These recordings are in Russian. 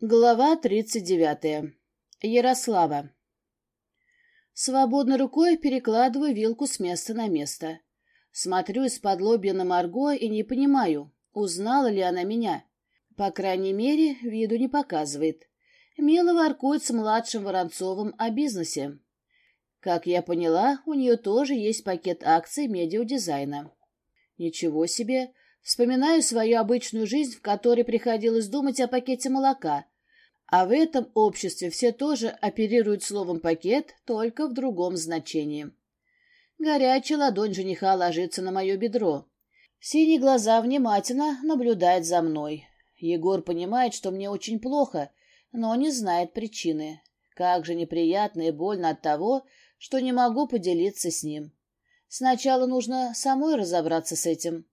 Глава тридцать девятая. Ярослава. Свободной рукой перекладываю вилку с места на место. Смотрю из-под лобья на Марго и не понимаю, узнала ли она меня. По крайней мере, виду не показывает. Мило воркует с младшим Воронцовым о бизнесе. Как я поняла, у нее тоже есть пакет акций медиадизайна. Ничего себе, Вспоминаю свою обычную жизнь, в которой приходилось думать о пакете молока. А в этом обществе все тоже оперируют словом «пакет», только в другом значении. Горячая ладонь жениха ложится на мое бедро. Синие глаза внимательно наблюдают за мной. Егор понимает, что мне очень плохо, но не знает причины. Как же неприятно и больно от того, что не могу поделиться с ним. Сначала нужно самой разобраться с этим.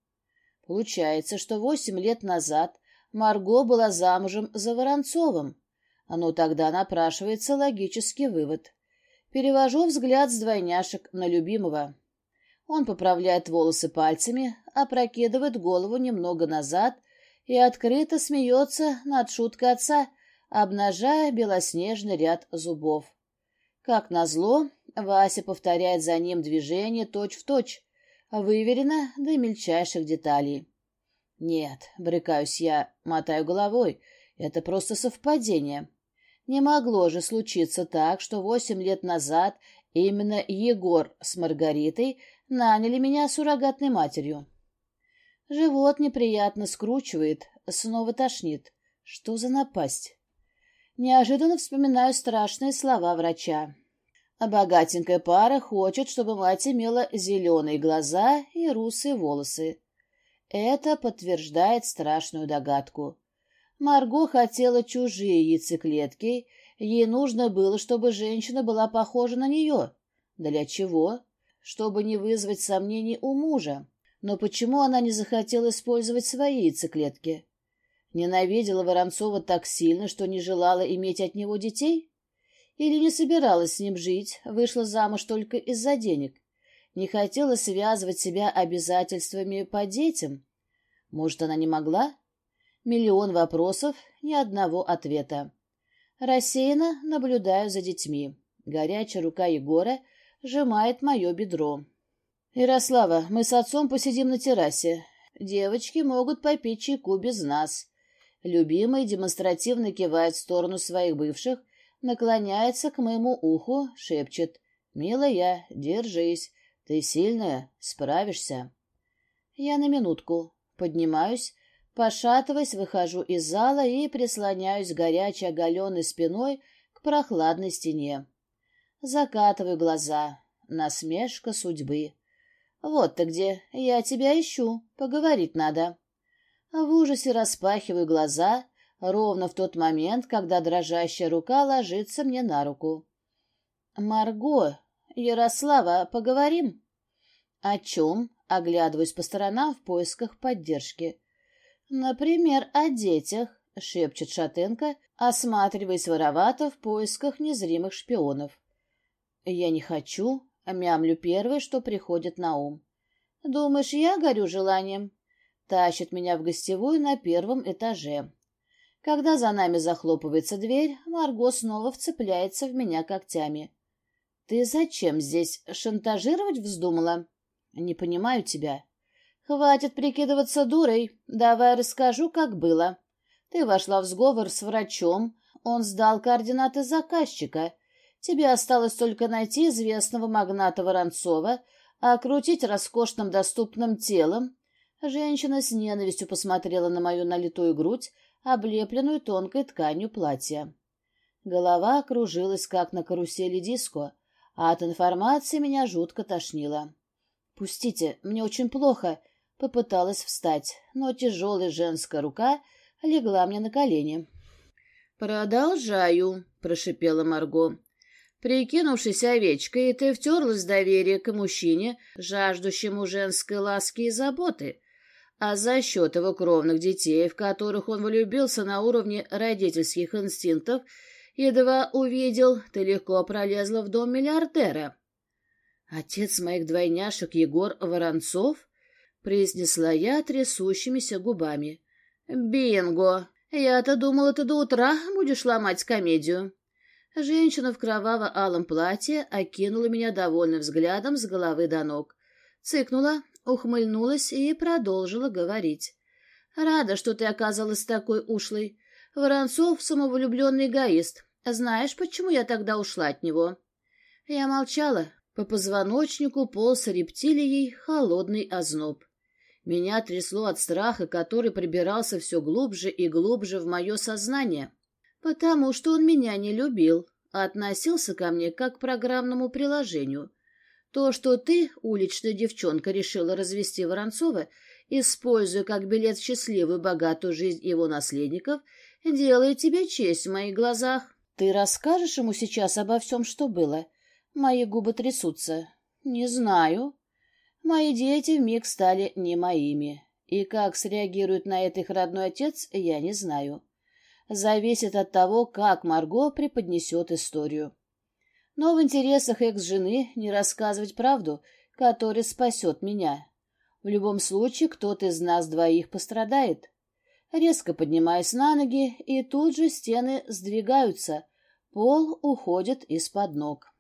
Получается, что восемь лет назад Марго была замужем за Воронцовым. Но тогда напрашивается логический вывод. Перевожу взгляд с двойняшек на любимого. Он поправляет волосы пальцами, опрокидывает голову немного назад и открыто смеется над шуткой отца, обнажая белоснежный ряд зубов. Как назло, Вася повторяет за ним движение точь-в-точь, выверено до мельчайших деталей. Нет, брыкаюсь я, мотаю головой, это просто совпадение. Не могло же случиться так, что восемь лет назад именно Егор с Маргаритой наняли меня суррогатной матерью. Живот неприятно скручивает, снова тошнит. Что за напасть? Неожиданно вспоминаю страшные слова врача. А богатенькая пара хочет, чтобы мать имела зеленые глаза и русые волосы. Это подтверждает страшную догадку. Марго хотела чужие яйцеклетки, ей нужно было, чтобы женщина была похожа на нее. Для чего? Чтобы не вызвать сомнений у мужа. Но почему она не захотела использовать свои яйцеклетки? Ненавидела Воронцова так сильно, что не желала иметь от него детей? Или не собиралась с ним жить, вышла замуж только из-за денег? Не хотела связывать себя обязательствами по детям? Может, она не могла? Миллион вопросов, ни одного ответа. Рассеянно наблюдаю за детьми. Горячая рука Егора сжимает мое бедро. «Ярослава, мы с отцом посидим на террасе. Девочки могут попить чайку без нас». Любимый демонстративно кивает в сторону своих бывших, наклоняется к моему уху, шепчет. «Милая, держись. Ты сильная, справишься». Я на минутку поднимаюсь, пошатываясь, выхожу из зала и прислоняюсь горячей оголенной спиной к прохладной стене. Закатываю глаза. Насмешка судьбы. «Вот ты где. Я тебя ищу. Поговорить надо». В ужасе распахиваю глаза, ровно в тот момент, когда дрожащая рука ложится мне на руку. «Марго, Ярослава, поговорим?» «О чем?» — оглядываюсь по сторонам в поисках поддержки. «Например, о детях», — шепчет Шатенко, осматриваясь воровато в поисках незримых шпионов. «Я не хочу», — мямлю первое, что приходит на ум. «Думаешь, я горю желанием?» Тащит меня в гостевую на первом этаже. Когда за нами захлопывается дверь, Марго снова вцепляется в меня когтями. «Ты зачем здесь? Шантажировать вздумала?» «Не понимаю тебя». «Хватит прикидываться дурой. Давай расскажу, как было. Ты вошла в сговор с врачом, он сдал координаты заказчика. Тебе осталось только найти известного магната Воронцова, окрутить роскошным доступным телом». Женщина с ненавистью посмотрела на мою налитую грудь, облепленную тонкой тканью платья. Голова кружилась, как на карусели диско, а от информации меня жутко тошнило. «Пустите, мне очень плохо», — попыталась встать, но тяжелая женская рука легла мне на колени. «Продолжаю», — прошипела Марго. Прикинувшись овечкой, ты втерлась доверие к мужчине, жаждущему женской ласки и заботы а за счет его кровных детей, в которых он влюбился на уровне родительских инстинктов, едва увидел, ты легко пролезла в дом миллиардера. «Отец моих двойняшек Егор Воронцов?» — произнесла я трясущимися губами. «Бинго!» Я-то думала, ты до утра будешь ломать комедию. Женщина в кроваво-алом платье окинула меня довольным взглядом с головы до ног. Цыкнула, ухмыльнулась и продолжила говорить. «Рада, что ты оказалась такой ушлой. Воронцов — самовлюбленный эгоист. Знаешь, почему я тогда ушла от него?» Я молчала. По позвоночнику полз рептилией холодный озноб. Меня трясло от страха, который прибирался все глубже и глубже в мое сознание, потому что он меня не любил, а относился ко мне как к программному приложению. То, что ты, уличная девчонка, решила развести Воронцова, используя как билет в счастливую богатую жизнь его наследников, делает тебе честь в моих глазах. Ты расскажешь ему сейчас обо всем, что было? Мои губы трясутся. Не знаю. Мои дети вмиг стали не моими, и как среагирует на это их родной отец, я не знаю. Зависит от того, как Марго преподнесет историю. Но в интересах экс-жены не рассказывать правду, которая спасет меня. В любом случае, кто-то из нас двоих пострадает. Резко поднимаясь на ноги, и тут же стены сдвигаются, пол уходит из-под ног.